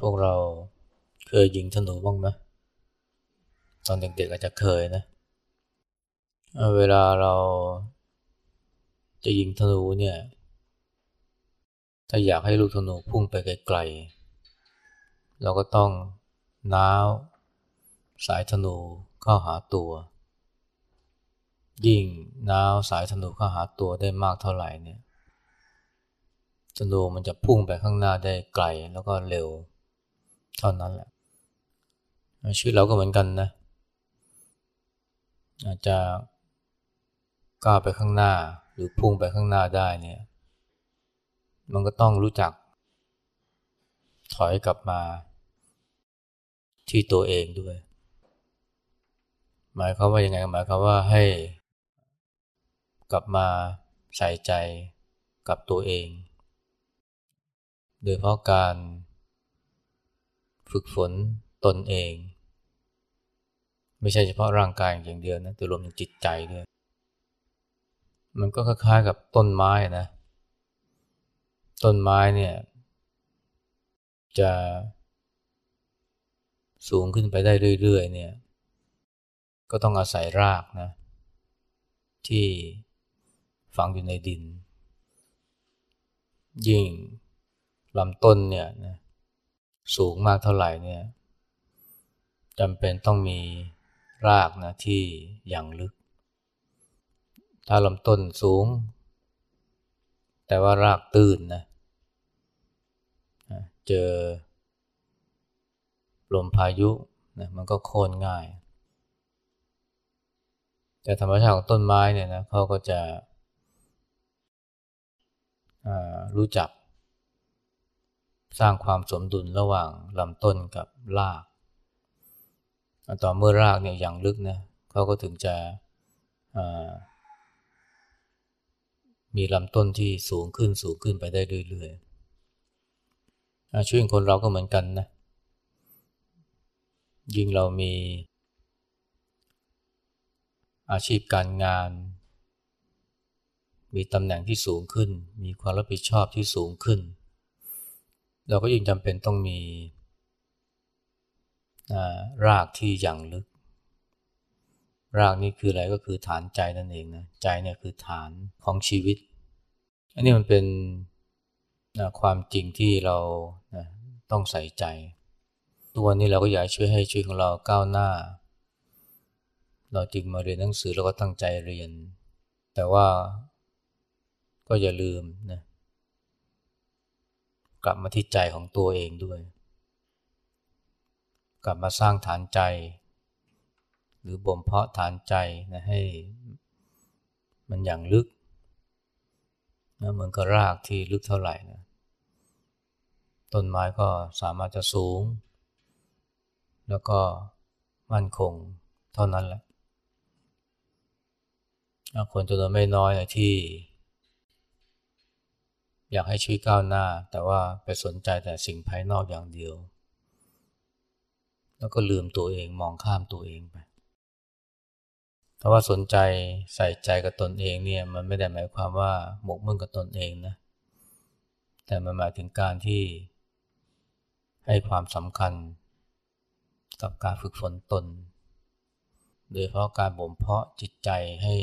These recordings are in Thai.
พวกเราเคยยิงธนูบ้างไหมตอนเด็กๆอาจจะเคยนะ เวลาเราจะยิงธนูเนี่ย ถ้าอยากให้ลูกธนูพุ่งไปไกลๆ เราก็ต้องน้าวสายธนูเข้าหาตัว ยิ่งน้าวสายธนูเข้าหาตัวได้มากเท่าไหร่เนี่ยธนูมันจะพุ่งไปข้างหน้าได้ไกลแล้วก็เร็ว เท่านั้นแหละชีวิตเราก็เหมือนกันนะอาจจะก้าวไปข้างหน้าหรือพุ่งไปข้างหน้าได้เนี่ยมันก็ต้องรู้จัก ถอยกลับมาที่ตัวเองด้วย หมายความว่ายังไงหมายความว่าให้กลับมาใส่ใจกับตัวเอง โดยเพราะการ ฝึกฝนตนเอง ไม่ใช่เฉพาะร่างกายอย่างเดียวนะแต่รวมถึงจิตใจด้วย มันก็คล้ายๆกับต้นไม้นะ ต้นไม้เนี่ย จะสูงขึ้นไปได้เรื่อยๆ เนี่ย ก็ต้องอาศัยรากนะ ที่ฝังอยู่ในดิน ยิ่งลำต้นเนี่ยนะ สูงมากเท่าไหร่เนี่ยจำเป็นต้องมีรากนะที่อย่างลึก ถ้าลำต้นสูง แต่ว่ารากตื้นนะเจอลมพายุนะมันก็โค่นง่าย แต่ธรรมชาติของต้นไม้เนี่ยนะเขาก็จะรู้จัก สร้างความสมดุลระหว่างลำต้นกับราก ต่อเมื่อรากเนี่ยอย่างลึกนะเขาก็ถึงจะมีลำต้นที่สูงขึ้นสูงขึ้นไปได้เรื่อยๆชีวิตคนเราก็เหมือนกันนะ ยิ่งเรามีอาชีพการงาน มีตำแหน่งที่สูงขึ้น มีความรับผิดชอบที่สูงขึ้น เราก็ยิ่งจำเป็นต้องมีรากที่อย่างลึก รากนี้คืออะไรก็คือฐานใจนั่นเองนะใจเนี่ยคือฐานของชีวิต อันนี้มันเป็นความจริงที่เราต้องใส่ใจทุกวันนี้เราก็อยากช่วยให้ชีวิตของเราก้าวหน้า เราจึงมาเรียนหนังสือแล้วก็ตั้งใจเรียน แต่ว่าก็อย่าลืมนะ กลับมาที่ใจของตัวเองด้วย กลับมาสร้างฐานใจ หรือบ่มเพาะฐานใจนะให้ มันอย่างลึกนะเหมือนกับรากที่ลึกเท่าไหร่นะต้นไม้ก็สามารถจะสูง แล้วก็มั่นคงเท่านั้นแหละคนจำนวนไม่น้อยที่ อยากให้ชีวิตก้าวหน้า แต่ว่าไปสนใจแต่สิ่งภายนอกอย่างเดียว แล้วก็ลืมตัวเองมองข้ามตัวเองไปถ้าว่าสนใจใส่ใจกับตนเองเนี่ยมันไม่ได้หมายความว่าหมกมุ่นกับตนเองนะแต่มันหมายถึงการที่ให้ความสำคัญกับการฝึกฝนตน โดยเพราะการบ่มเพาะจิตใจให้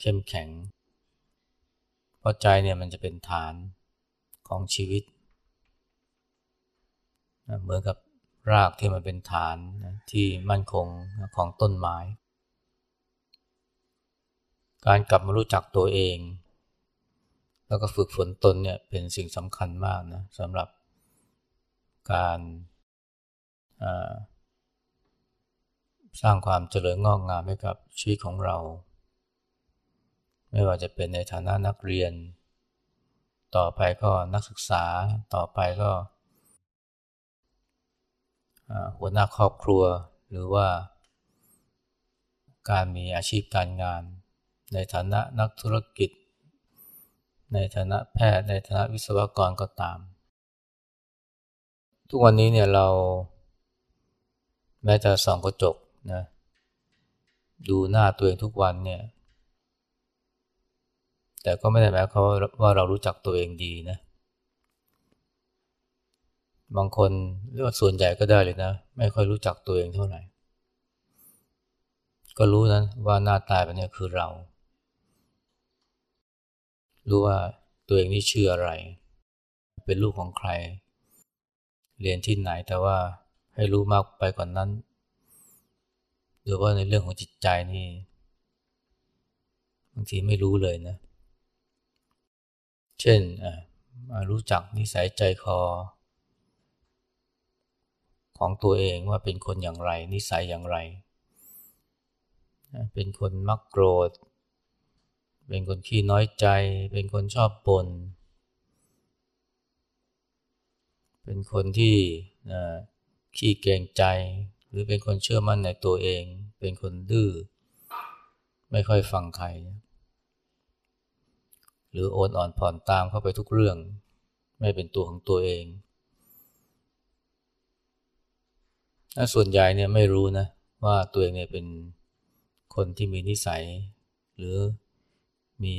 เข้มแข็ง เพราะใจเนี่ยมันจะเป็นฐานของชีวิต เหมือนกับรากที่มันเป็นฐานที่มั่นคงของต้นไม้ การกลับมารู้จักตัวเอง แล้วก็ฝึกฝนตนเนี่ยเป็นสิ่งสำคัญมากนะสำหรับการสร้างความเจริญงอกงามให้กับชีวิตของเรา ไม่ว่าจะเป็นในฐานะนักเรียน ต่อไปก็นักศึกษาต่อไปก็หัวหน้าครอบครัวหรือว่า การมีอาชีพการงาน ในฐานะนักธุรกิจ ในฐานะแพทย์ ในฐานะวิศวกรก็ตาม ทุกวันนี้เนี่ยเราแม้จะส่องกระจกนะดูหน้าตัวเองทุกวันเนี่ย แต่ก็ไม่ได้หมายความว่าเรารู้จักตัวเองดีนะ บางคนเรียกว่าส่วนใหญ่ก็ได้เลยนะ ไม่ค่อยรู้จักตัวเองเท่าไหร่ ก็รู้นะว่าหน้าตาแบบนี้คือเรา รู้ว่าตัวเองนี่ชื่ออะไร เป็นลูกของใคร เรียนที่ไหนแต่ว่าให้รู้มากไปกว่านนั้นหรือว่าในเรื่องของจิตใจนี่บางทีไม่รู้เลยนะเช่นรู้จักนิสัยใจคอ ของตัวเองว่าเป็นคนอย่างไร นิสัยอย่างไร เป็นคนมักโกรธ เป็นคนขี้น้อยใจ เป็นคนชอบปนเป็นคนที่ขี้เกรงใจ หรือเป็นคนเชื่อมั่นในตัวเอง เป็นคนดื้อ ไม่ค่อยฟังใคร หรือโอนอ่อนผ่อนตามเข้าไปทุกเรื่อง ไม่เป็นตัวของตัวเองส่วนใหญ่เนี่ยไม่รู้นะว่าตัวเองเนี่ยเป็นคนที่มีนิสัย หรือมี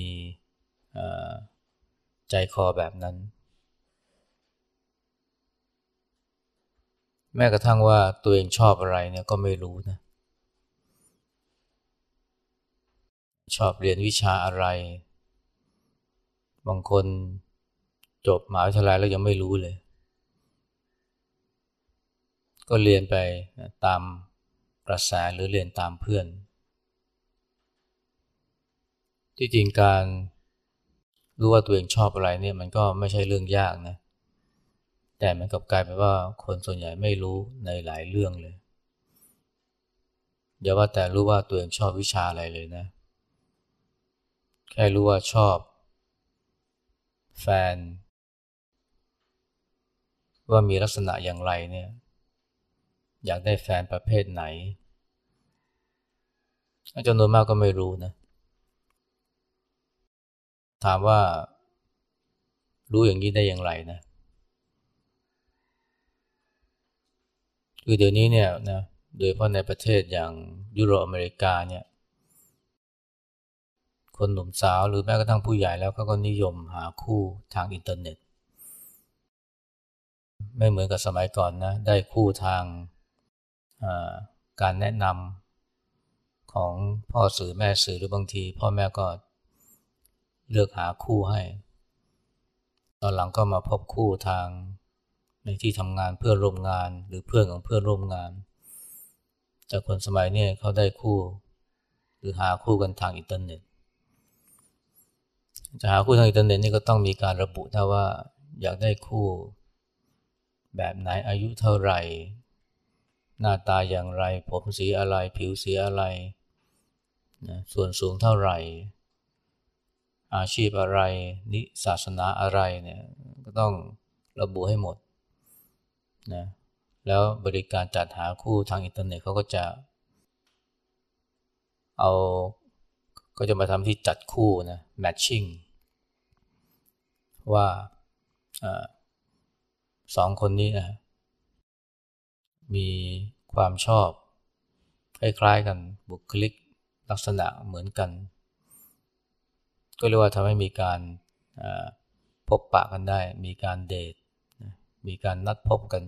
ใจคอแบบนั้น แม้กระทั่งว่าตัวเองชอบอะไรเนี่ยก็ไม่รู้นะชอบเรียนวิชาอะไร บางคนจบมหาวิทยาลัยแล้วยังไม่รู้เลย ก็เรียนไปตามกระแสหรือเรียนตามเพื่อน ที่จริงการรู้ว่าตัวเองชอบอะไรเนี่ยมันก็ไม่ใช่เรื่องยากนะ แต่มันกลับกลายเป็นว่าคนส่วนใหญ่ไม่รู้ในหลายเรื่องเลยอย่าว่าแต่รู้ว่าตัวเองชอบวิชาอะไรเลยนะ แค่รู้ว่าชอบ แฟน ว่ามีลักษณะอย่างไรเนี่ย อยากได้แฟนประเภทไหนจำนวนมากก็ไม่รู้นะ ถามว่า รู้อย่างนี้ได้อย่างไรนะคือเดี๋ยวนี้เนี่ยนะโดยเฉพาะในประเทศอย่างยุโรปอเมริกาเนี่ย คนหนุ่มสาวหรือแม้กระทั่งผู้ใหญ่แล้วเขาก็นิยมหาคู่ทางอินเทอร์เน็ต ไม่เหมือนกับสมัยก่อนนะได้คู่ทางการแนะนำของพ่อสื่อแม่สื่อหรือบางที พ่อแม่ก็เลือกหาคู่ให้ ตอนหลังก็มาพบคู่ทางในที่ทำงานเพื่อร่วมงานหรือเพื่อนของเพื่อนร่วมงาน แต่คนสมัยนี้เขาได้คู่ หรือหาคู่กันทางอินเทอร์เน็ต จะหาคู่ทางอินเทอร์เน็ตนี่ก็ต้องมีการระบุถ้าว่า อยากได้คู่แบบไหนอายุเท่าไหร่ หน้าตาอย่างไร ผมสีอะไร ผิวสีอะไรนะส่วนสูงเท่าไหร่ อาชีพอะไร นิศาสนาอะไรเนี่ยก็ต้องระบุให้หมดนะแล้วบริการจัดหาคู่ทางอินเทอร์เน็ตเขาก็จะเอาก็จะมาทำที่จัดคู่นะ matching ว่าอสองคนนี้นะมีความชอบคล้ายๆกันบุคลิกลักษณะเหมือนกัน ก็เรียกว่าทำให้มีการพบปะกันได้ มีการเดทมีการนัดพบกัน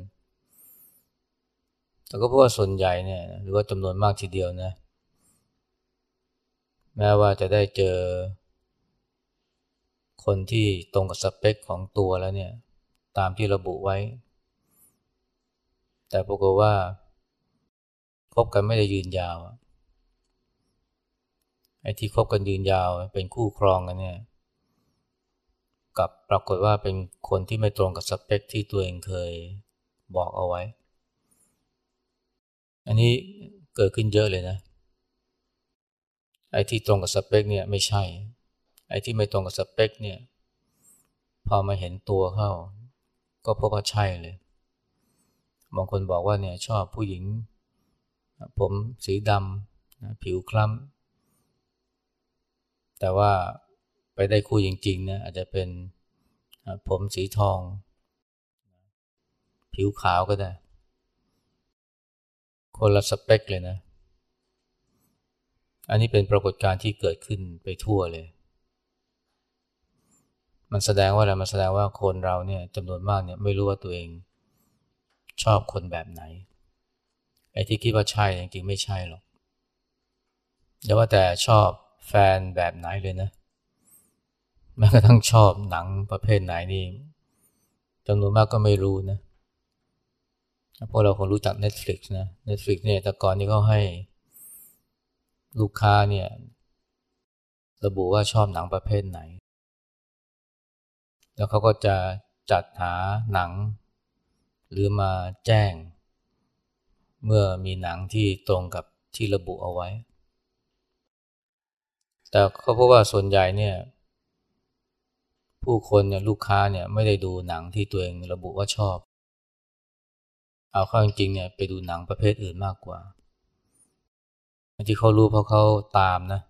แต่ก็เพราะว่าส่วนใหญ่เนี่ยหรือว่าจำนวนมากทีเดียวนะ แม้ว่าจะได้เจอ คนที่ตรงกับสเปคของตัวแล้วเนี่ย ตามที่ระบุไว้ แต่ปรากฏว่าคบกันไม่ได้ยืนยาวไอ้ที่คบกันยืนยาวเป็นคู่ครองกันเนี่ยกับปรากฏว่าเป็นคนที่ไม่ตรงกับสเปคที่ตัวเองเคยบอกเอาไว้ อันนี้เกิดขึ้นเยอะเลยนะ ไอ้ที่ตรงกับสเปคเนี่ยไม่ใช่ ไอ้ที่ไม่ตรงกับสเปคเนี่ยพอมาเห็นตัวเข้า ก็พบว่าใช่เลยบางคนบอกว่าเนี่ยชอบผู้หญิง ผมสีดำผิวคล้ำแต่ว่าไปได้คู่จริงๆนะอาจจะเป็นผมสีทอง ผิวขาวก็ได้ คนละสเปคเลยนะ อันนี้เป็นปรากฏการณ์ที่เกิดขึ้นไปทั่วเลย มันแสดงว่าอะไรมันแสดงว่าคนเราเนี่ยจำนวนมากเนี่ยไม่รู้ว่าตัวเองชอบคนแบบไหน ไอ้ที่คิดว่าใช่จริงๆไม่ใช่หรอกอย่าว่าแต่ชอบแฟนแบบไหนเลยนะแม้กระทั่งชอบหนังประเภทไหนนี่จำนวนมากก็ไม่รู้นะพวกเราคงรู้จัก Netflix นะ Netflix เนี่ยแต่ก่อนนี้เขาให้ลูกค้าเนี่ยระบุว่าชอบหนังประเภทไหน แล้วเขาก็จะจัดหาหนัง หรือมาแจ้ง เมื่อมีหนังที่ตรงกับที่ระบุเอาไว้ แต่เขาพบว่าส่วนใหญ่เนี่ยผู้คนเนี่ยลูกค้าเนี่ยไม่ได้ดูหนังที่ตัวเองระบุว่าชอบ เอาเข้าจริงเนี่ยไปดูหนังประเภทอื่นมากกว่า ที่เขารู้เพราะเขาตามนะ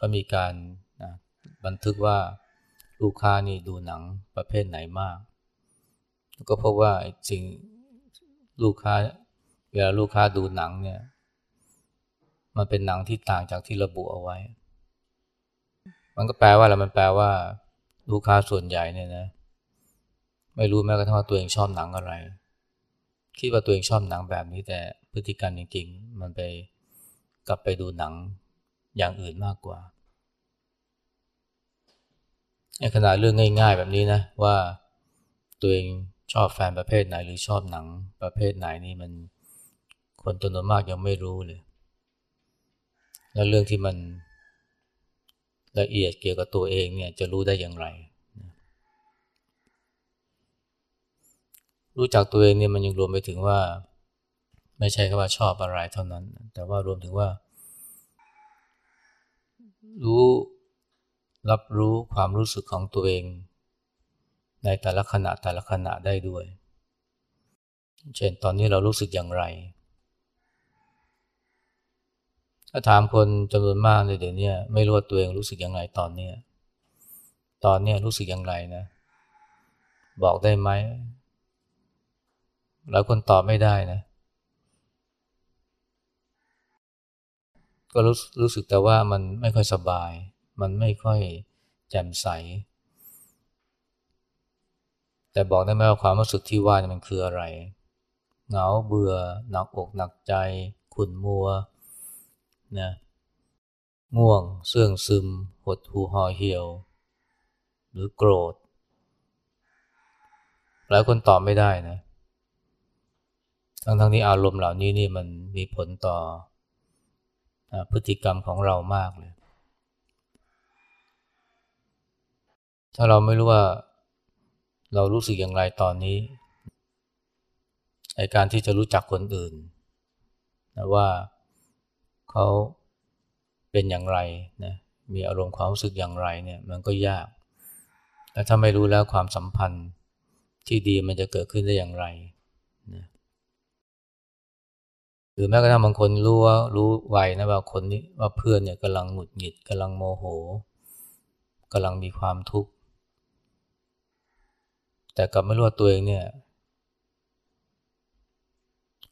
ก็มีการบันทึกว่า ลูกค้านี่ดูหนังประเภทไหนมาก ก็พบว่าสิ่งลูกค้าเวลาลูกค้าดูหนังเนี่ย มันเป็นหนังที่ต่างจากที่ระบุเอาไว้ มันก็แปลว่าอะไรมันแปลว่า ลูกค้าส่วนใหญ่เนี่ยนะ ไม่รู้แม้กระทั่งว่าตัวเองชอบหนังอะไร คิดว่าตัวเองชอบหนังแบบนี้แต่พฤติกรรมจริงๆ มันไปกลับไปดูหนังอย่างอื่นมากกว่า ในขณะเรื่องง่าย ๆ แบบนี้นะว่าตัวเองชอบแฟนประเภทไหนหรือชอบหนังประเภทไหนนี่มันคนจำนวนมากยังไม่รู้เลย แล้วเรื่องที่มันละเอียดเกี่ยวกับตัวเองเนี่ยจะรู้ได้อย่างไร รู้จักตัวเองเนี่ยมันยังรวมไปถึงว่า ไม่ใช่แค่ว่าชอบอะไรเท่านั้น แต่ว่ารวมถึงว่า รู้ รับรู้ความรู้สึกของตัวเอง ในแต่ละขณะแต่ละขณะได้ด้วย เช่นตอนนี้เรารู้สึกอย่างไร ถ้าถามคนจำนวนมากเลยเดี๋ยวนี้ไม่รู้ว่าตัวเองรู้สึกอยังไงตอนนี้ตอนนี้รู้สึกอยังไงนะ บอกได้ไหมหลายคนตอบไม่ได้นะ ก็รู้รู้สึกแต่ว่ามันไม่ค่อยสบาย มันไม่ค่อยแจ่มใส แต่บอกได้ไหมว่าความรู้สึกที่ว่ามันคืออะไร เหงาเบื่อ หนักอกหนักใจ ขุ่นมัวนะง่วงเสื่องซึม หดหูห่อเหี่ยว หรือโกรธ หลายคนตอบไม่ได้นะทั้งทั้งที่อารมณ์เหล่านี้นี่มันมีผลต่อพฤติกรรมของเรามากเลย ถ้าเราไม่รู้ว่าเรารู้สึกอย่างไรตอนนี้ไอการที่จะรู้จักคนอื่นนะว่าเขาเป็นอย่างไรนะมีอารมณ์ความรู้สึกอย่างไรเนี่ยมันก็ยาก แล้วถ้าไม่รู้แล้วความสัมพันธ์ที่ดีมันจะเกิดขึ้นได้อย่างไรนะหรือแม้กระทั่งบางคนรู้ว่ารู้ไวนะว่าคนนี้ว่าเพื่อนเนี่ยกำลังหงุดหงิดกำลังโมโหกำลังมีความทุกข์ แต่กลับไม่รู้ว่าตัวเองเนี่ย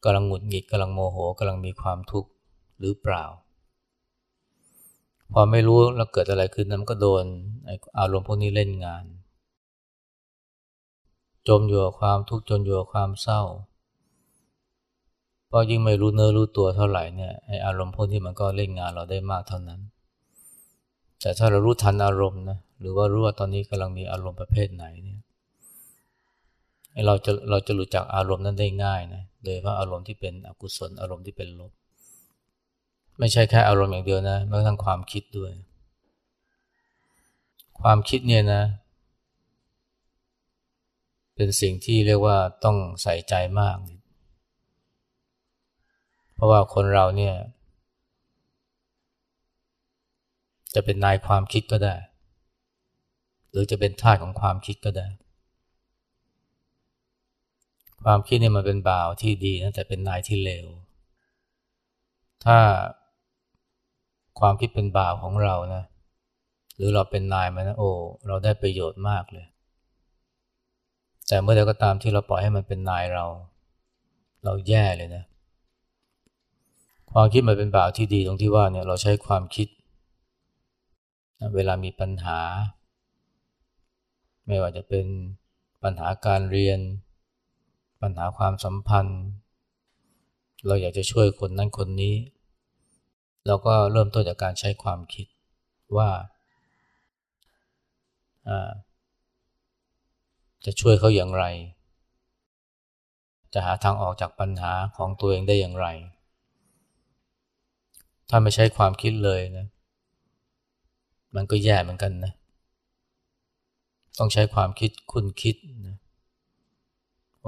กำลังหงุดหงิดกำลังโมโหกำลังมีความทุกข์หรือเปล่า พอไม่รู้แล้วเกิดอะไรขึ้นนั้นก็โดนอารมณ์พวกนี้เล่นงาน จมอยู่กับความทุกข์จนอยู่กับความเศร้าเพราะยิ่งไม่รู้เนื้อรู้ตัวเท่าไหร่เนี่ยไออารมณ์พวกนี้มันก็เล่นงานเราได้มากเท่านั้น แต่ถ้าเรารู้ทันอารมณ์นะหรือว่ารู้ว่าตอนนี้กำลังมีอารมณ์ประเภทไหนเนี่ย เราจะเราจะรู้จักอารมณ์นั้นได้ง่ายนะโดยเพราอารมณ์ที่เป็นอกุศลอารมณ์ที่เป็นลบ ไม่ใช่แค่อารมณ์อย่างเดียวนะแม้กระทั่งความคิดด้วย ความคิดเนี่ยนะ เป็นสิ่งที่เรียกว่าต้องใส่ใจมาก เพราะว่าคนเราเนี่ย จะเป็นนายความคิดก็ได้ หรือจะเป็นทาสของความคิดก็ได้ ความคิดเนี่ยมันเป็นบ่าวที่ดีนะแต่เป็นนายที่เลว ถ้าความคิดเป็นบ่าวของเรานะ หรือเราเป็นนายมันนะโอ้เราได้ประโยชน์มากเลย แต่เมื่อใดก็ตามที่เราปล่อยให้มันเป็นนายเรา เราแย่เลยนะ ความคิดมันเป็นบ่าวที่ดีตรงที่ว่าเนี่ยเราใช้ความคิด เวลามีปัญหา ไม่ว่าจะเป็นปัญหาการเรียน ปัญหาความสัมพันธ์ เราอยากจะช่วยคนนั้นคนนี้ เราก็เริ่มต้นจากการใช้ความคิดว่าจะช่วยเขาอย่างไร จะหาทางออกจากปัญหาของตัวเองได้อย่างไร ถ้าไม่ใช้ความคิดเลยนะ มันก็แย่เหมือนกันนะ ต้องใช้ความคิดคุณคิดนะ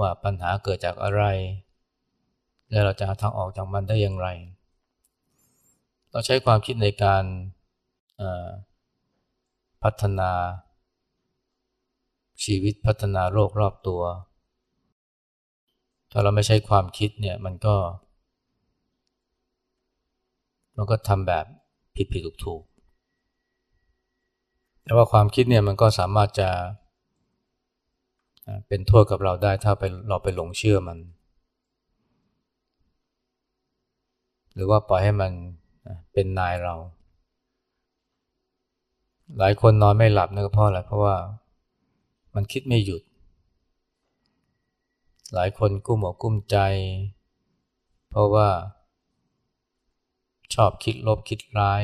ว่าปัญหาเกิดจากอะไร และเราจะหาทางออกจากมันได้อย่างไร เราใช้ความคิดในการพัฒนา ชีวิตพัฒนาโลกรอบตัว ถ้าเราไม่ใช้ความคิดเนี่ยมันก็ มันก็ทำแบบผิดผิดถูกถูกแต่ว่าความคิดเนี่ยมันก็สามารถจะ เป็นโทษกับเราได้ถ้าไปเราไปหลงเชื่อมัน หรือว่าปล่อยให้มันเป็นนายเรา หลายคนนอนไม่หลับนะก็เพราะอะไรเพราะว่ามันคิดไม่หยุด หลายคนกุ้มอกกุ้มใจ เพราะว่า ชอบคิดลบคิดร้าย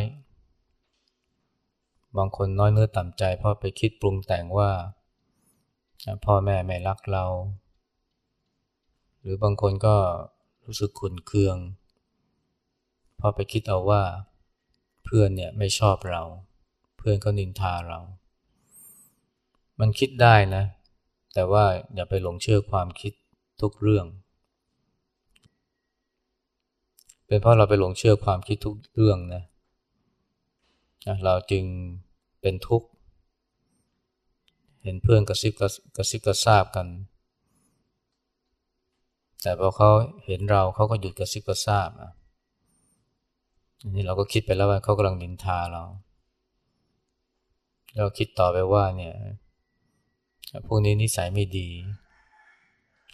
บางคนน้อยเนื้อต่ำใจเพราะไปคิดปรุงแต่งว่า พ่อแม่ไม่รักเรา หรือบางคนก็รู้สึกขุนเคือง เพราะไปคิดเอาว่าเพื่อนเนี่ยไม่ชอบเรา เพื่อนเขานินทาเรา มันคิดได้นะ แต่ว่าอย่าไปหลงเชื่อความคิดทุกเรื่อง เป็นเพราะเราไปหลงเชื่อความคิดทุกเรื่องนะเราจึงเป็นทุกข์ เห็นเพื่อนกระซิบกระซิบกระซาบกัน แต่พอเขาเห็นเราเขาก็หยุดกระซิบกระซาบอะนี่เราก็คิดไปแล้วว่าเขากำลังนินทาเรา เราคิดต่อไปว่าเนี่ยพวกนี้นิสัยไม่ดี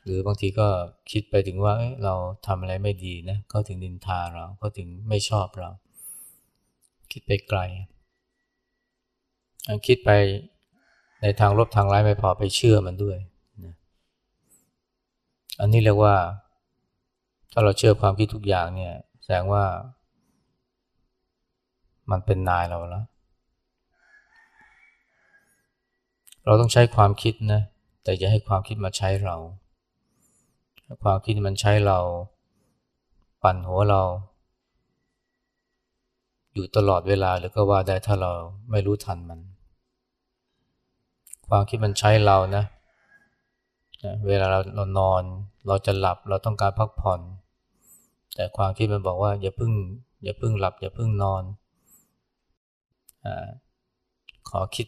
หรือบางทีก็คิดไปถึงว่าเเราทำอะไรไม่ดีนะเขาถึงนินทาเราเขาถึงไม่ชอบเรา คิดไปไกล คิดไป ในทางลบทางร้ายไม่พอไปเชื่อมันด้วยนะอันนี้เรียกว่า ถ้าเราเชื่อความคิดทุกอย่างเนี่ย แสดงว่า มันเป็นนายเราแล้ว เราต้องใช้ความคิดนะ แต่อย่าให้ความคิดมาใช้เรา ความคิดมันใช้เรา ปั่นหัวเรา อยู่ตลอดเวลาหรือก็ว่าได้ถ้าเราไม่รู้ทันมัน ความคิดมันใช้เรานะเวลาเราเรานอน เราจะหลับเราต้องการพักผ่อน แต่ความคิดมันบอกว่าอย่าพึ่งอย่าพึ่งหลับ อย่าพึ่งนอนอขอคิด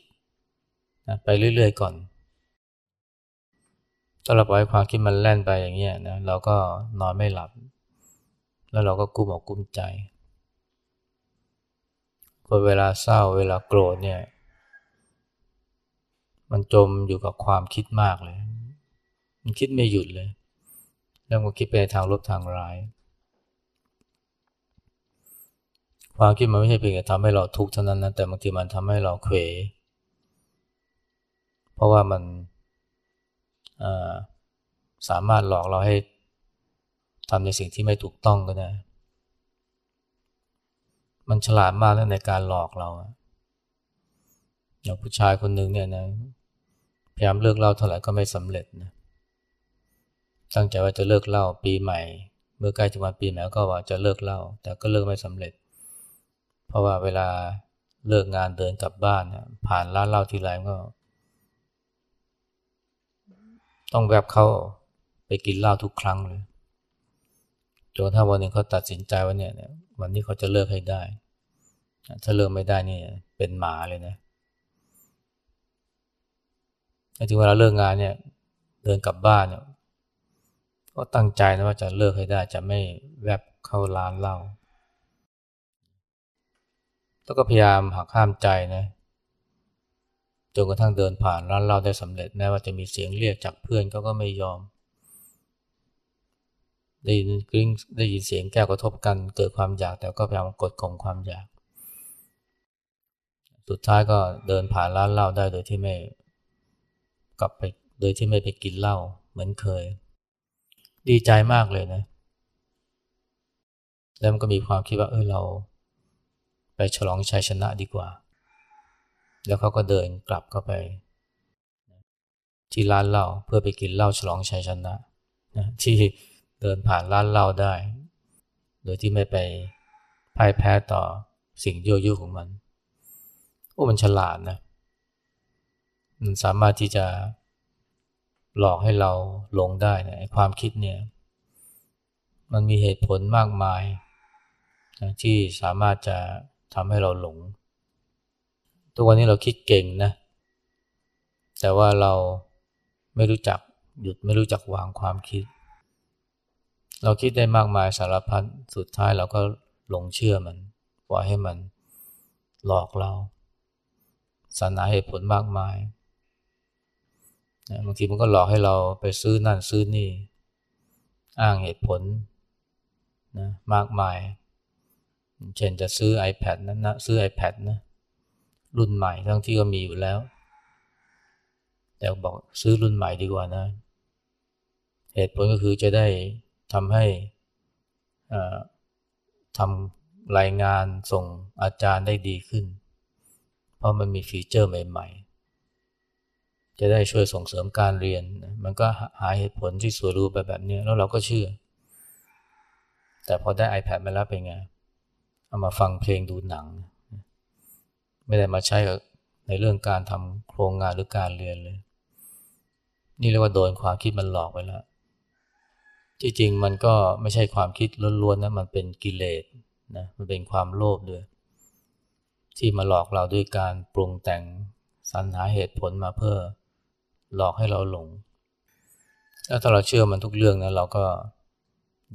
นะไปเรื่อยๆก่อนถ้าเราปล่อยความคิดมันแล่นไปอย่างเงี้ยนะเราก็นอนไม่หลับ แล้วเราก็กุ้มอกกุ้มใจพอเวลาเศร้าเวลาโกรธเนี่ย มันจมอยู่กับความคิดมากเลย มันคิดไม่หยุดเลย แล้วมันคิดไปทางลบทางร้าย ความคิดมันไม่ใช่เพียงแต่ทำให้เราทุกข์เท่านั้นนะ แต่บางทีมันทำให้เราเขว เพราะว่ามันสามารถหลอกเราให้ทำในสิ่งที่ไม่ถูกต้องก็ได้ มันฉลาดมากในการหลอกเราอย่างผู้ชายคนหนึ่งเนี่ยนะ พยายามเลิกเล่าเท่าไหร่ก็ไม่สำเร็จนะตั้งใจว่าจะเลิกเล่าปีใหม่ เมื่อใกล้ถึงวันปีใหม่ก็ว่าจะเลิกเล่า แต่ก็เลิกไม่สำเร็จ เพราะว่าเวลาเลิกงานเดินกลับบ้านผ่านร้านเหล้าทีไรก็ ต้องแวบเข้าไปกินเหล้าทุกครั้งเลยจนถ้าวันหนึ่งเขาตัดสินใจว่าเนี่ยวันนี้เขาจะเลิกให้ได้ ถ้าเลิกไม่ได้นี่เป็นหมาเลยนะ ถึงเวลาเลิกงานเนี่ยเดินกลับบ้านเนี่ยก็ตั้งใจนะว่าจะเลิกให้ได้จะไม่แวบเข้าร้านเหล้าแล้วก็พยายามหักห้ามใจนะจนกระทั่งเดินผ่านร้านเหล้าได้สำเร็จแม้ว่าจะมีเสียงเรียกจากเพื่อนเขาก็ไม่ยอม ได้ยินกริ้งได้ยินเสียงแก้วกระทบกันเกิดความอยากแต่ก็พยายามกดข่มความอยาก สุดท้ายก็เดินผ่านร้านเหล้าได้โดยที่ไม่ กลับไปโดยที่ไม่ไปกินเหล้าเหมือนเคย ดีใจมากเลยนะ แล้วมันก็มีความคิดว่า เออเรา ไปฉลองชัยชนะดีกว่า แล้วเขาก็เดินกลับเข้าไป ที่ร้านเหล้าเพื่อไปกินเหล้าฉลองชัยชนะนะที่เดินผ่านร้านเหล้าได้ โดยที่ไม่ไปพ่ายแพ้ต่อสิ่งยั่วยุของมัน โอ้มันฉลาดนะ มันสามารถที่จะหลอกให้เราหลงได้นะความคิดเนี่ย มันมีเหตุผลมากมายนะที่สามารถจะทำให้เราหลง ทุกวันนี้เราคิดเก่งนะ แต่ว่าเราไม่รู้จักหยุดไม่รู้จักวางความคิด เราคิดได้มากมายสารพัดสุดท้ายเราก็หลงเชื่อมันปล่อยให้มันหลอกเราสรรหาเหตุผลมากมาย บางทีมันก็หลอกให้เราไปซื้อนั่นซื้อนี่ อ้างเหตุผลนะมากมาย เช่นจะซื้อ iPad นั้นนะซื้อ iPad นะรุ่นใหม่ทั้งที่ก็มีอยู่แล้ว แต่บอกซื้อรุ่นใหม่ดีกว่านะ เหตุผลก็คือจะได้ทำให้ทำรายงานส่งอาจารย์ได้ดีขึ้น เพราะมันมีฟีเจอร์ใหม่ ๆ จะได้ช่วยส่งเสริมการเรียน มันก็หาเหตุผลที่สวยรู้แบบแบบนี้แล้วเราก็เชื่อ แต่พอได้ iPad มาแล้วเป็นไง เอามาฟังเพลงดูหนัง ไม่ได้มาใช้กับในเรื่องการทำโครงงานหรือการเรียนเลย นี่เรียกว่าโดนความคิดมันหลอกไปแล้ว ที่จริงมันก็ไม่ใช่ความคิดล้วนๆนะ มันเป็นกิเลสนะ มันเป็นความโลภด้วย ที่มาหลอกเราด้วยการปรุงแต่งสรรหาเหตุผลมาเพื่อ หลอกให้เราหลง แล้วถ้าเราเชื่อมันทุกเรื่องนะเราก็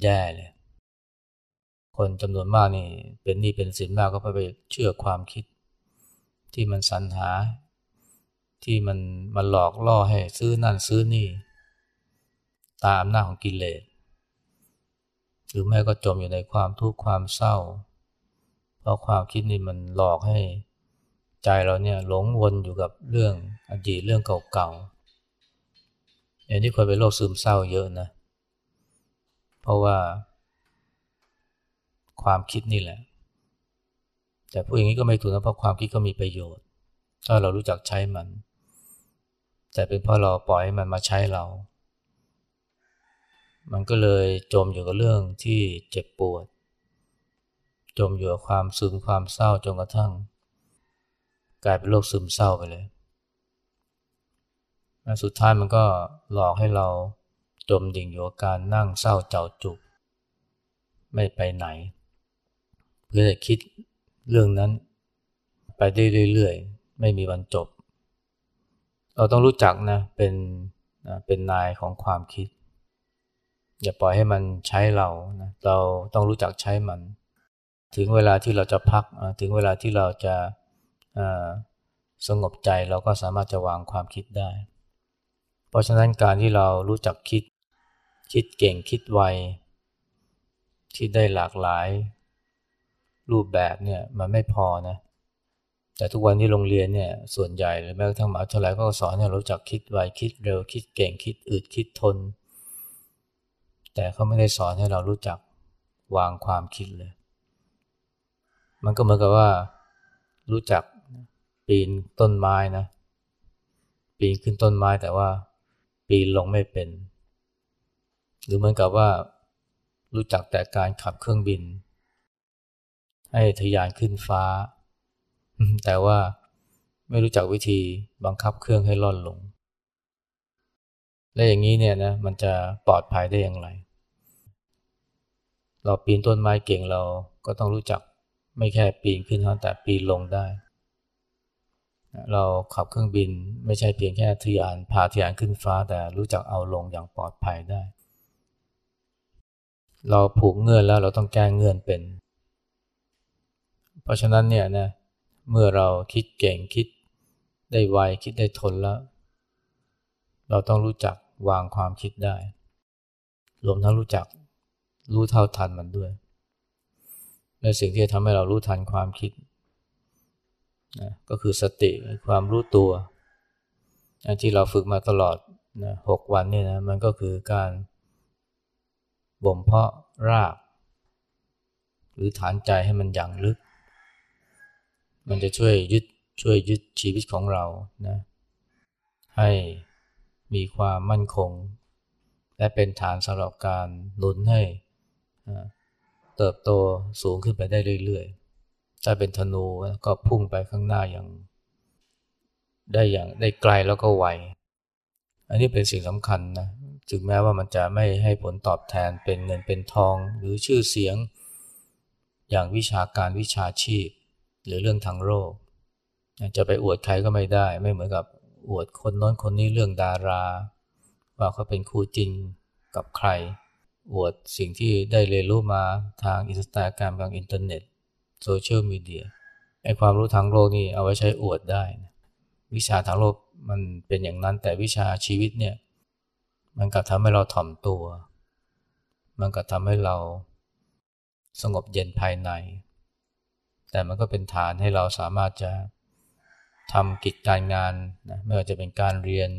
แย่เลย คนจำนวนมากนี่เป็นนี่เป็นสินมากก็ไปเชื่อความคิด ที่มันสรรหา ที่มันมันหลอกล่อให้ซื้อนั่นซื้อนี่ ตามหน้าของกิเลสหรือแม่ก็จมอยู่ในความทุกข์ความเศร้า เพราะความคิดนี่มันหลอกให้ ใจเราเนี่ยหลงวนอยู่กับเรื่องอดีตเรื่องเก่าๆ อย่างนี้คนเป็นโรคซึมเศร้าเยอะนะ เพราะว่า ความคิดนี่แหละ แต่พูดอย่างนี้ก็ไม่ถูกนะเพราะความคิดก็มีประโยชน์ ถ้าเรารู้จักใช้มัน แต่เป็นเพราะเราปล่อยให้มันมาใช้เรา มันก็เลยจมอยู่กับเรื่องที่เจ็บปวด จมอยู่กับความซึมความเศร้าจนกระทั่ง กลายเป็นโรคซึมเศร้าไปเลย สุดท้ายมันก็หลอกให้เราจมดิ่งอยู่กับการนั่งเศร้าเจ้าจุก ไม่ไปไหน เพื่อจะคิดเรื่องนั้นไปได้เรื่อยๆ ไม่มีวันจบ เราต้องรู้จักนะเป็นเป็นนายของความคิด อย่าปล่อยให้มันใช้เรานะเราต้องรู้จักใช้มัน ถึงเวลาที่เราจะพักถึงเวลาที่เราจะสงบใจเราก็สามารถจะวางความคิดได้ เพราะฉะนั้นการที่เรารู้จักคิด คิดเก่งคิดไว คิดได้หลากหลาย รูปแบบเนี่ยมันไม่พอนะแต่ทุกวันที่โรงเรียนเนี่ยส่วนใหญ่หรือแม้กระทั่งมหาวิทยาลัยก็สอนให้รู้จักคิดไวคิดเร็ว คิดเก่งคิดอึดคิดทน แต่เขาไม่ได้สอนให้เรารู้จักวางความคิดเลย มันก็เหมือนกับว่า รู้จักปีนต้นไม้นะ ปีนขึ้นต้นไม้แต่ว่า ปีนลงไม่เป็น หรือเหมือนกับว่ารู้จักแต่การขับเครื่องบิน ให้ทะยานขึ้นฟ้า แต่ว่าไม่รู้จักวิธีบังคับเครื่องให้ล่อนลง และอย่างนี้เนี่ยนะมันจะปลอดภัยได้อย่างไร เราปีนต้นไม้เก่งเราก็ต้องรู้จักไม่แค่ปีนขึ้นเท่าแต่ปีนลงได้ เราขับเครื่องบินไม่ใช่เพียงแค่ทยานพาทยานขึ้นฟ้าแต่รู้จักเอาลงอย่างปลอดภัยได้ เราผูกเงื่อนแล้วเราต้องแก้เงื่อนเป็น เพราะฉะนั้นเนี่ยนะเมื่อเราคิดเก่งคิดได้ไวคิดได้ทนแล้ว เราต้องรู้จักวางความคิดได้รวมทั้งรู้จักรู้เท่าทันมันด้วย และสิ่งที่จะทำให้เรารู้ทันความคิด นะก็คือสติความรู้ตัวที่เราฝึกมาตลอดนะหกวันนี่นะมันก็คือการบ่มเพาะราก หรือฐานใจให้มันอย่างลึก มันจะช่วยยึดช่วยยึดชีวิตของเรานะให้มีความมั่นคง และเป็นฐานสำหรับการหนุนให้เติบโตสูงขึ้นไปได้เรื่อยๆ ถ้าเป็นธนูก็พุ่งไปข้างหน้าอย่าง ได้อย่างได้ไกลแล้วก็ไว อันนี้เป็นสิ่งสำคัญนะถึงแม้ว่ามันจะไม่ให้ผลตอบแทนเป็นเงินเป็นทองหรือชื่อเสียง อย่างวิชาการวิชาชีพ หรือเรื่องทางโลกจะไปอวดใครก็ไม่ได้ ไม่เหมือนกับอวดคนนั้นคนนี้เรื่องดารา ว่าเขาเป็นคู่จิ้นกับใคร อวดสิ่งที่ได้เรียนรู้มาทางอินสตาแกรมทางอินเทอร์เน็ต โซเชียลมีเดียไอ้ความรู้ทางโลกนี่เอาไว้ใช้อวดได้นะวิชาทางโลกมันเป็นอย่างนั้นแต่วิชาชีวิตเนี่ยมันกลับทำให้เราถ่อมตัว มันกลับทำให้เราสงบเย็นภายใน แต่มันก็เป็นฐานให้เราสามารถจะทำกิจการงานนะไม่ว่าจะเป็นการเรียน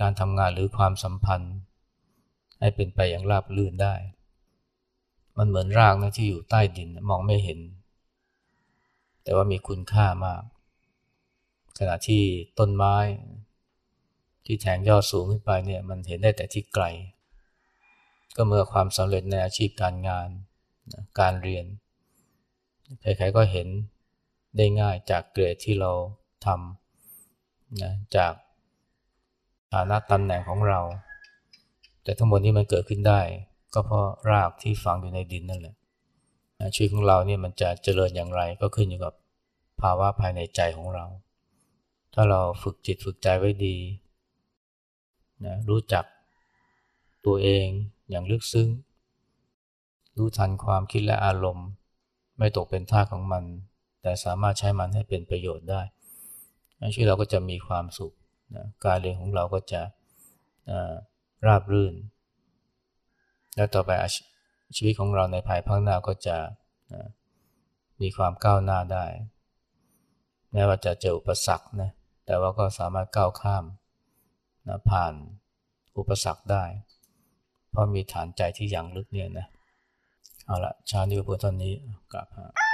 การทำงานหรือความสัมพันธ์ ให้เป็นไปอย่างราบรื่นได้ มันเหมือนรากนะที่อยู่ใต้ดินมองไม่เห็น แต่ว่ามีคุณค่ามาก ขณะที่ต้นไม้ ที่แทงยอดสูงขึ้นไปเนี่ยมันเห็นได้แต่ที่ไกล ก็เมื่อความสำเร็จในอาชีพการงานการเรียนใครๆก็เห็นได้ง่ายจากเกรดที่เราทำนะจากฐานะตำแหน่งของเรา แต่ทั้งหมดนี้มันเกิดขึ้นได้ ก็เพราะรากที่ฝังอยู่ในดินนั่นแหละชีวิตของเราเนี่ยมันจะเจริญอย่างไรก็ขึ้นอยู่กับภาวะภายในใจของเรา ถ้าเราฝึกจิตฝึกใจไว้ดีนะรู้จักตัวเองอย่างลึกซึ้ง รู้ทันความคิดและอารมณ์ ไม่ตกเป็นท่าของมัน แต่สามารถใช้มันให้เป็นประโยชน์ได้ชีวิตเราก็จะมีความสุขนะการเรียนของเราก็จะราบรื่น แล้วต่อไปชีวิตของเราในภายภาคหน้าก็จะมีความก้าวหน้าได้แม้ว่าจะเจออุปสรรคนะแต่ว่าก็สามารถก้าวข้ามนะผ่านอุปสรรคได้ เพราะมีฐานใจที่ยังลึกเนี่ยนะเอาละชานี้ก็พูดตอนนี้กลับฮะ